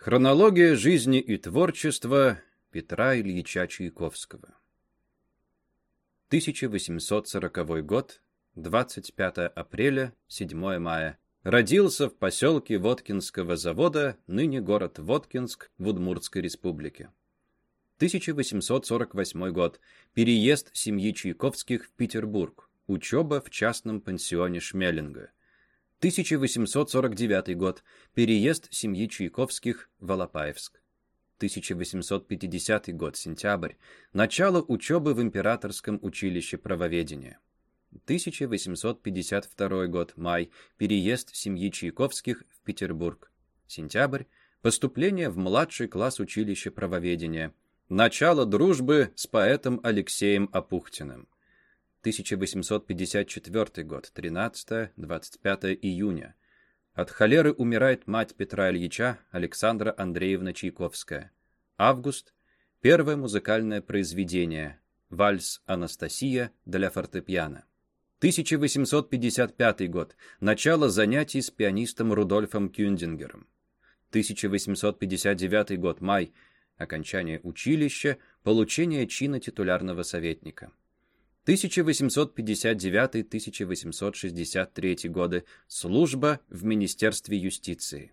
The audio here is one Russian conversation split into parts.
Хронология жизни и творчества Петра Ильича Чайковского. 1840 год, 25 апреля, 7 мая. Родился в поселке Воткинского завода, ныне город Воткинск в Удмуртской республике. 1848 год. Переезд семьи Чайковских в Петербург. Учеба в частном пансионе Шмелинга. 1849 год. Переезд семьи Чайковских в Алапаевск. 1850 год, сентябрь. Начало учебы в Императорском училище правоведения. 1852 год, май. Переезд семьи Чайковских в Петербург. Сентябрь. Поступление в младший класс училища правоведения. Начало дружбы с поэтом Алексеем Апухтиным. 1854 год, 13-25 июня. От холеры умирает мать Петра Ильича, Александра Андреевна Чайковская. Август. Первое музыкальное произведение. Вальс «Анастасия» для фортепиано. 1855 год. Начало занятий с пианистом Рудольфом Кюндингером. 1859 год. Май. Окончание училища, получение чина титулярного советника. 1859-1863 годы. Служба в Министерстве юстиции.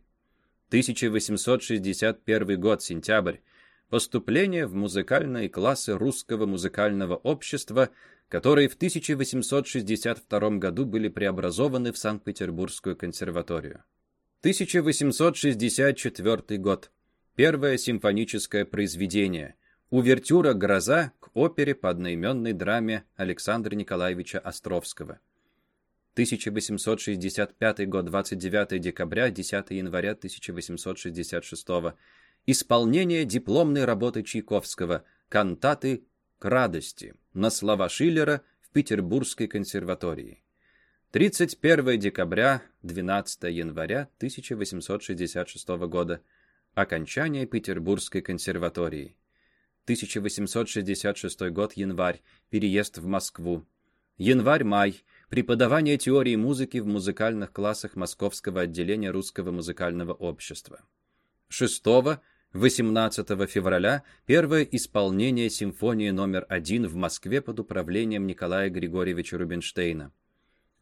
1861 год, сентябрь. Поступление в музыкальные классы Русского музыкального общества, которые в 1862 году были преобразованы в Санкт-Петербургскую консерваторию. 1864 год. Первое симфоническое произведение – Увертюра «Гроза» к опере по одноименной драме Александра Николаевича Островского. 1865 год, 29 декабря, 10 января 1866 Исполнение дипломной работы Чайковского «Кантаты к радости» на слова Шиллера в Петербургской консерватории. 31 декабря, 12 января 1866 года. Окончание Петербургской консерватории. 1866 год, январь, переезд в Москву. Январь-май, преподавание теории музыки в музыкальных классах Московского отделения Русского музыкального общества. 6-18 февраля первое исполнение симфонии номер один в Москве под управлением Николая Григорьевича Рубинштейна.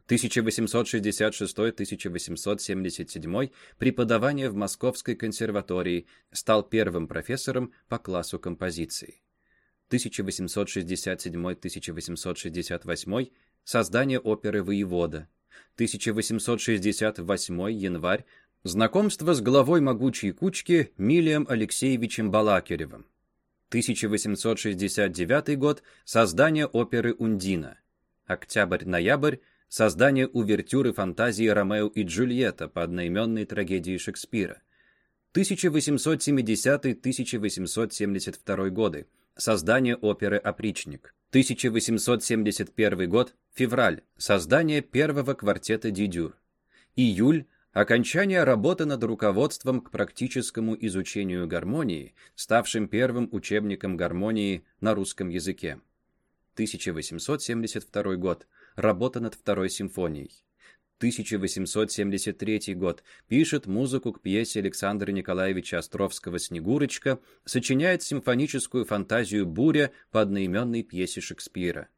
1866-1877 преподавание в Московской консерватории, стал первым профессором по классу композиции. 1867-1868 создание оперы «Воевода». 1868 январь знакомство с главой могучей кучки Милием Алексеевичем Балакиревым. 1869 год создание оперы «Ундина». Октябрь-ноябрь создание увертюры фантазии Ромео и Джульетта по одноименной трагедии Шекспира. 1870-1872 годы. Создание оперы «Опричник». 1871 год. Февраль. Создание первого квартета «Дидюр». Июль. Окончание работы над руководством к практическому изучению гармонии, ставшим первым учебником гармонии на русском языке. 1872 год работа над второй симфонией. 1873 год. Пишет музыку к пьесе Александра Николаевича Островского «Снегурочка», сочиняет симфоническую фантазию «Буря» по одноименной пьесе Шекспира.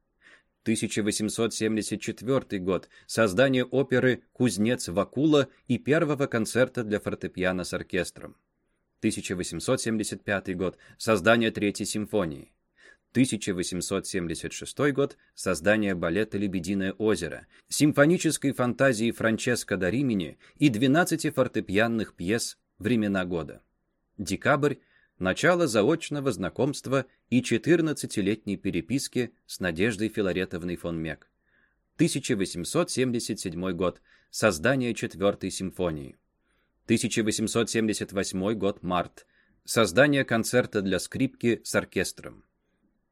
1874 год. Создание оперы «Кузнец Вакула» и первого концерта для фортепиано с оркестром. 1875 год. Создание Третьей симфонии. 1876 год – создание балета «Лебединое озеро», симфонической фантазии Франческо да Римини и 12 фортепианных пьес «Времена года». Декабрь – начало заочного знакомства и 14-летней переписки с Надеждой Филаретовной фон Мек. 1877 год – создание четвертой симфонии. 1878 год – март – создание концерта для скрипки с оркестром.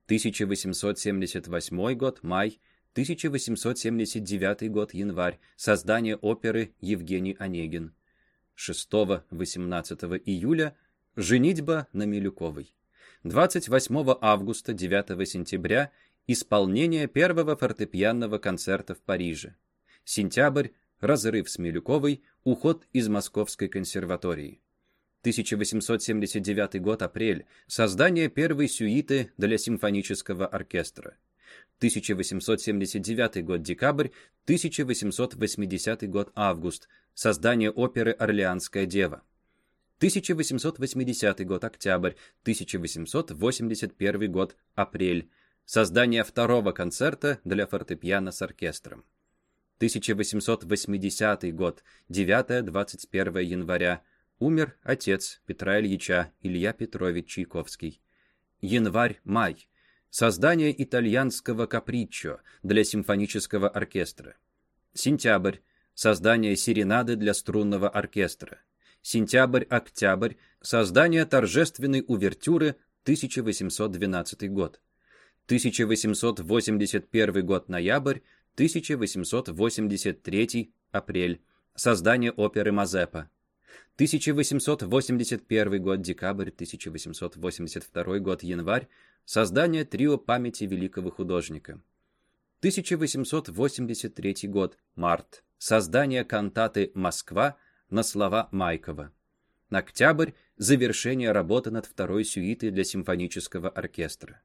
1878 год, май, 1879 год, январь, создание оперы Евгений Онегин. 6-18 июля женитьба на Милюковой. 28 августа 9 сентября исполнение первого фортепианного концерта в Париже. Сентябрь разрыв с Милюковой, уход из Московской консерватории. 1879 год, апрель. Создание первой сюиты для симфонического оркестра. 1879 год, декабрь. 1880 год, август. Создание оперы «Орлеанская дева». 1880 год, октябрь. 1881 год, апрель. Создание второго концерта для фортепиано с оркестром. 1880 год, 9-21 января. Умер отец Петра Ильича, Илья Петрович Чайковский. Январь-май. Создание итальянского каприччо для симфонического оркестра. Сентябрь. Создание серенады для струнного оркестра. Сентябрь-октябрь. Создание торжественной увертюры 1812 год. 1881 год ноябрь, 1883 апрель. Создание оперы Мазепа. 1881 год декабрь, 1882 год январь. Создание трио памяти великого художника. 1883 год март. Создание кантаты «Москва» на слова Майкова. Октябрь – завершение работы над второй сюитой для симфонического оркестра.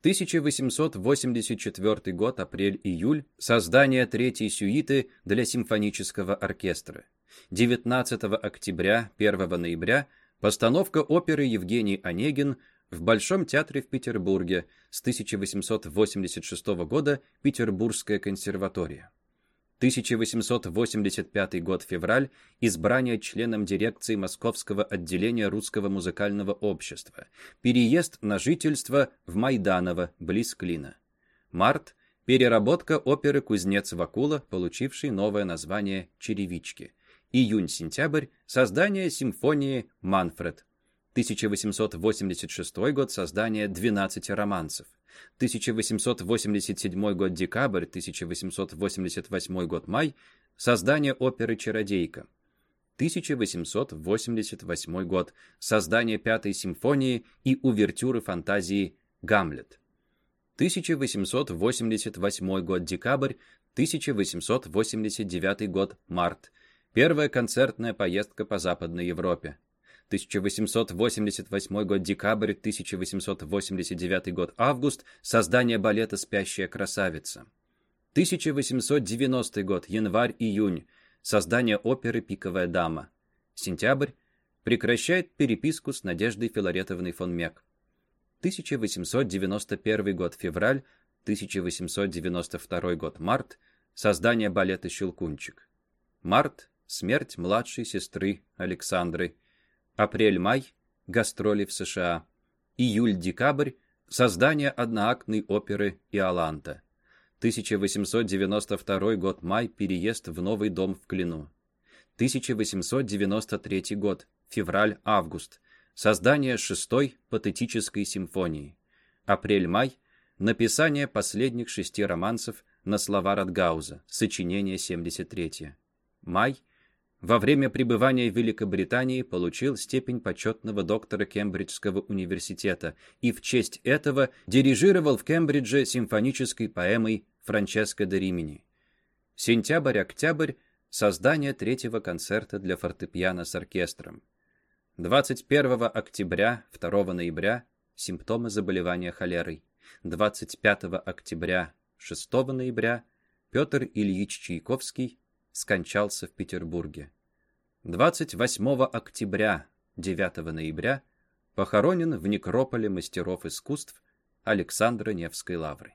1884 год, апрель-июль, создание третьей сюиты для симфонического оркестра. 19 октября, 1 ноября, постановка оперы Евгений Онегин в Большом театре в Петербурге с 1886 года Петербургская консерватория. 1885 год, февраль, избрание членом дирекции Московского отделения Русского музыкального общества, переезд на жительство в Майданово, близ Клина. Март, переработка оперы «Кузнец Вакула», получившей новое название «Черевички». Июнь-сентябрь, создание симфонии «Манфред». 1886 год, создание 12 романсов. 1887 год декабрь, 1888 год май, создание оперы «Чародейка». 1888 год, создание Пятой симфонии и увертюры фантазии «Гамлет». 1888 год декабрь, 1889 год март, первая концертная поездка по Западной Европе. 1888 год декабрь, 1889 год август, создание балета «Спящая красавица». 1890 год, январь-июнь, создание оперы «Пиковая дама». Сентябрь, прекращает переписку с Надеждой Филаретовной фон Мек. 1891 год, февраль, 1892 год, март, создание балета «Щелкунчик». Март, смерть младшей сестры Александры. Апрель-май – гастроли в США. Июль-декабрь – создание одноактной оперы «Иоланта». 1892 год май – переезд в новый дом в Клину. 1893 год – февраль-август – создание шестой патетической симфонии. Апрель-май – написание последних шести романсов на слова Радгауза, сочинение 73. Май – во время пребывания в Великобритании получил степень почетного доктора Кембриджского университета и в честь этого дирижировал в Кембридже симфонической поэмой Франческо де Римини. Сентябрь-октябрь – создание третьего концерта для фортепиано с оркестром. 21 октября, 2 ноября – симптомы заболевания холерой. 25 октября, 6 ноября – Петр Ильич Чайковский – скончался в Петербурге. 28 октября, 9 ноября похоронен в некрополе мастеров искусств Александра Невской лавры.